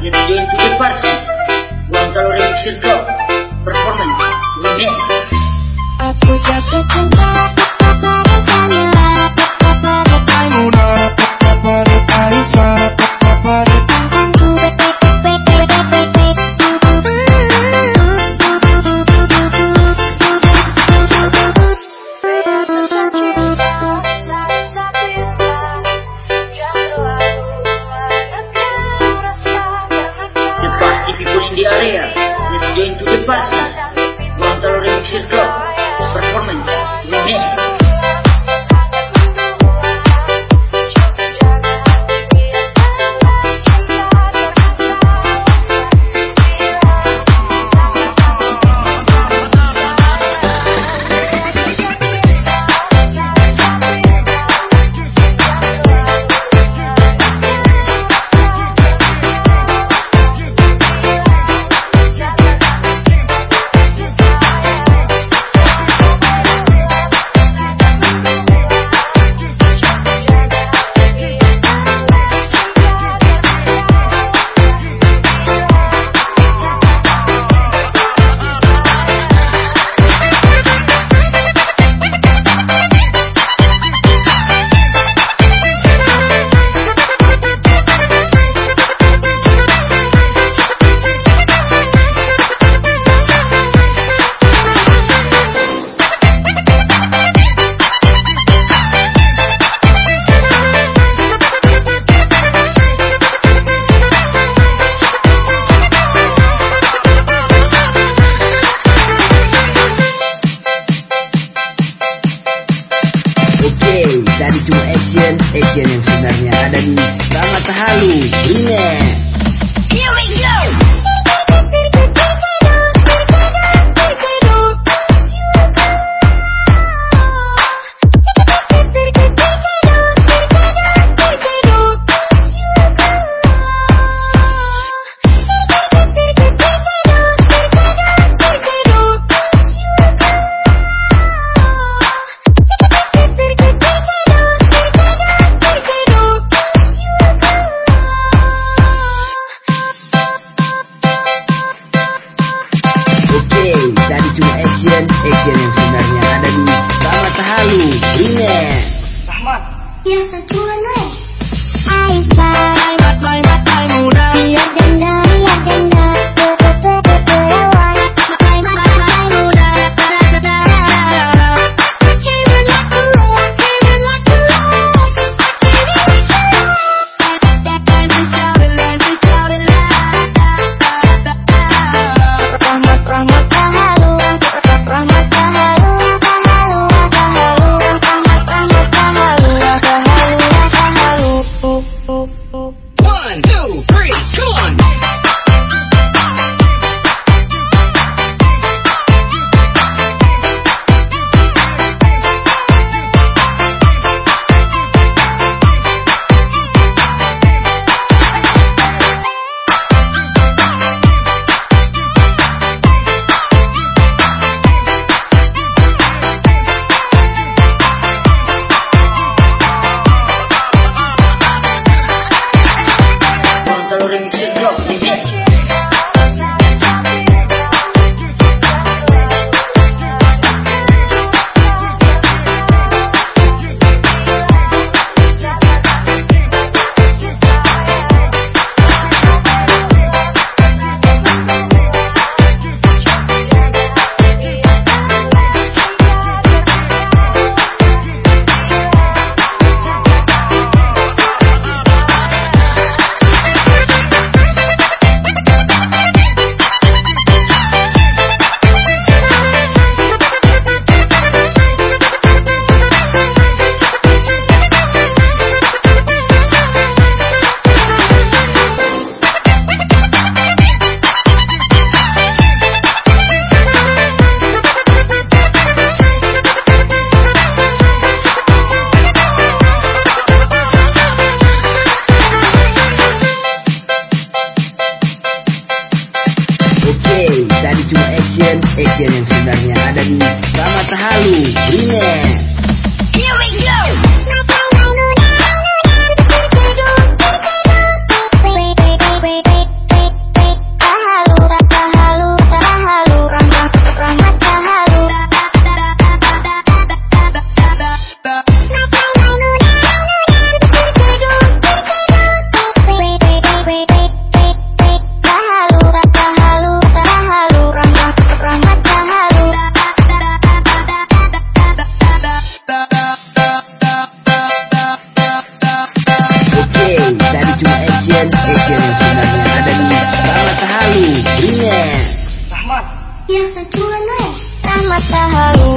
Lebih Olympic Party. Uang kalori Performance. Lumen yang sebenarnya ada di Selamat Halu Remix Rahmat Ya satuan action. Yang sebenarnya ada di Selamat Halu Remix. Here we go! matahari